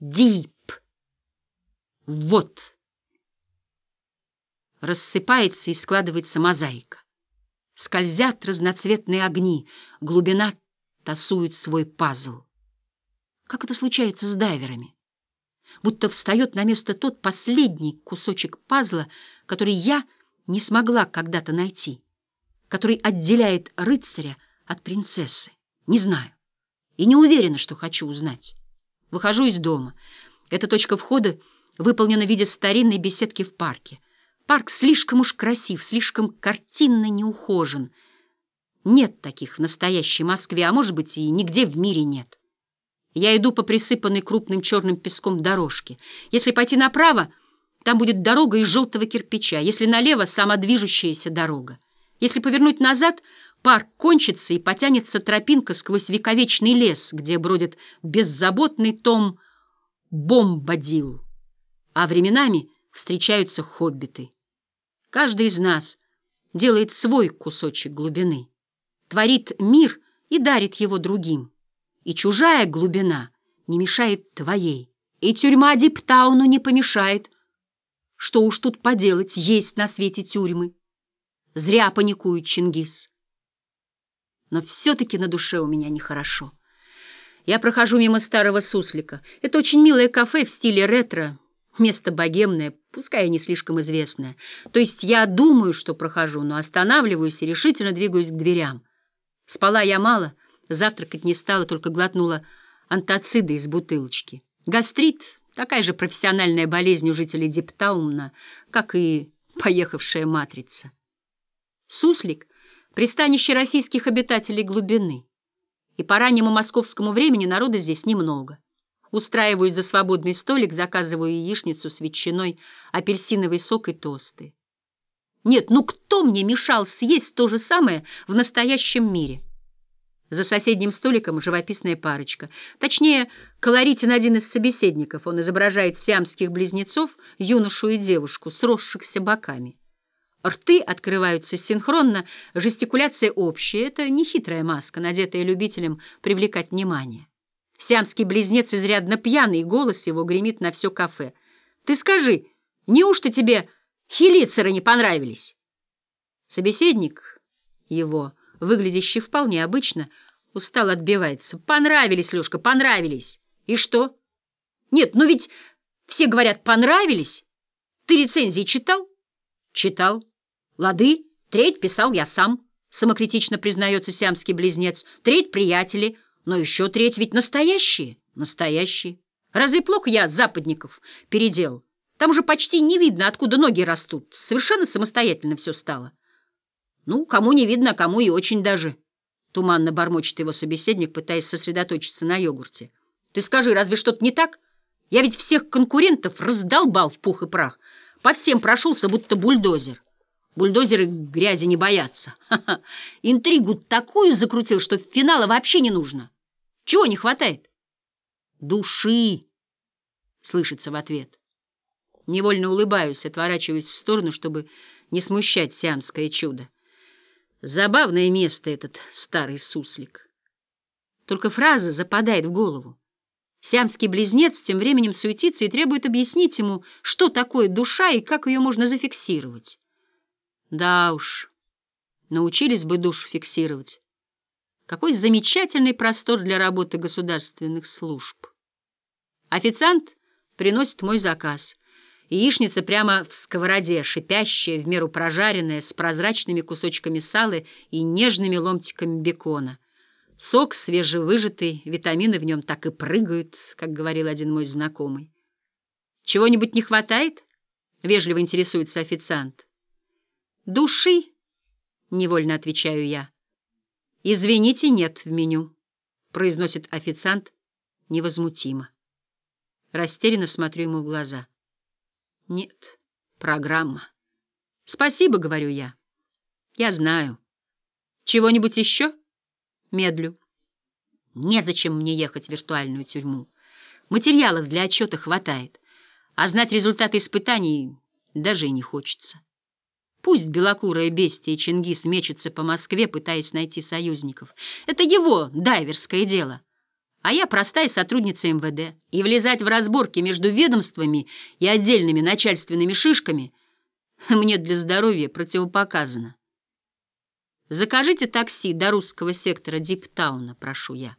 Deep. Вот. Рассыпается и складывается мозаика. Скользят разноцветные огни, глубина тасует свой пазл. Как это случается с дайверами? Будто встает на место тот последний кусочек пазла, который я не смогла когда-то найти, который отделяет рыцаря от принцессы. Не знаю. И не уверена, что хочу узнать. Выхожу из дома. Эта точка входа выполнена в виде старинной беседки в парке. Парк слишком уж красив, слишком картинно неухожен. Нет таких в настоящей Москве, а может быть и нигде в мире нет. Я иду по присыпанной крупным черным песком дорожке. Если пойти направо, там будет дорога из желтого кирпича, если налево — самодвижущаяся дорога. Если повернуть назад, парк кончится и потянется тропинка сквозь вековечный лес, где бродит беззаботный том Бомбадил, а временами встречаются хоббиты. Каждый из нас делает свой кусочек глубины, творит мир и дарит его другим. И чужая глубина не мешает твоей, и тюрьма Диптауну не помешает. Что уж тут поделать, есть на свете тюрьмы. Зря паникует Чингис. Но все-таки на душе у меня нехорошо. Я прохожу мимо старого суслика. Это очень милое кафе в стиле ретро, Место богемное, пускай и не слишком известное. То есть я думаю, что прохожу, но останавливаюсь и решительно двигаюсь к дверям. Спала я мало, завтракать не стала, только глотнула антациды из бутылочки. Гастрит — такая же профессиональная болезнь у жителей Диптауна, как и поехавшая матрица. Суслик — пристанище российских обитателей глубины. И по раннему московскому времени народа здесь немного. Устраиваюсь за свободный столик, заказываю яичницу с ветчиной, апельсиновый сок и тосты. Нет, ну кто мне мешал съесть то же самое в настоящем мире? За соседним столиком живописная парочка. Точнее, колоритен один из собеседников. Он изображает сиамских близнецов, юношу и девушку, сросшихся боками. Рты открываются синхронно, жестикуляция общая. Это нехитрая маска, надетая любителям привлекать внимание. Сиамский близнец изрядно пьяный, голос его гремит на все кафе. «Ты скажи, неужто тебе хилицеры не понравились?» Собеседник его, выглядящий вполне обычно, устал отбивается. «Понравились, Лешка, понравились. И что?» «Нет, ну ведь все говорят «понравились». Ты рецензии читал?» «Читал. Лады, треть писал я сам», — самокритично признается сиамский близнец. «Треть приятели». Но еще треть ведь настоящие, настоящие. Разве плохо я западников передел? Там же почти не видно, откуда ноги растут. Совершенно самостоятельно все стало. Ну, кому не видно, а кому и очень даже. Туманно бормочет его собеседник, пытаясь сосредоточиться на йогурте. Ты скажи, разве что-то не так? Я ведь всех конкурентов раздолбал в пух и прах. По всем прошелся, будто бульдозер. Бульдозеры грязи не боятся. Интригу такую закрутил, что финала вообще не нужно. Чего не хватает? Души, слышится в ответ. Невольно улыбаюсь, отворачиваясь в сторону, чтобы не смущать сиамское чудо. Забавное место этот старый суслик. Только фраза западает в голову. Сиамский близнец тем временем суетится и требует объяснить ему, что такое душа и как ее можно зафиксировать. Да уж, научились бы душу фиксировать. Какой замечательный простор для работы государственных служб. Официант приносит мой заказ. Яичница прямо в сковороде, шипящая, в меру прожаренная, с прозрачными кусочками сала и нежными ломтиками бекона. Сок свежевыжатый, витамины в нем так и прыгают, как говорил один мой знакомый. «Чего-нибудь не хватает?» — вежливо интересуется официант. «Души», — невольно отвечаю я. «Извините, нет в меню», — произносит официант невозмутимо. Растерянно смотрю ему в глаза. «Нет, программа». «Спасибо», — говорю я. «Я знаю. Чего-нибудь еще?» Медлю. «Незачем мне ехать в виртуальную тюрьму. Материалов для отчета хватает, а знать результаты испытаний даже и не хочется». Пусть белокурая бестия Чингис мечется по Москве, пытаясь найти союзников. Это его дайверское дело. А я простая сотрудница МВД, и влезать в разборки между ведомствами и отдельными начальственными шишками мне для здоровья противопоказано. Закажите такси до русского сектора Диптауна, прошу я.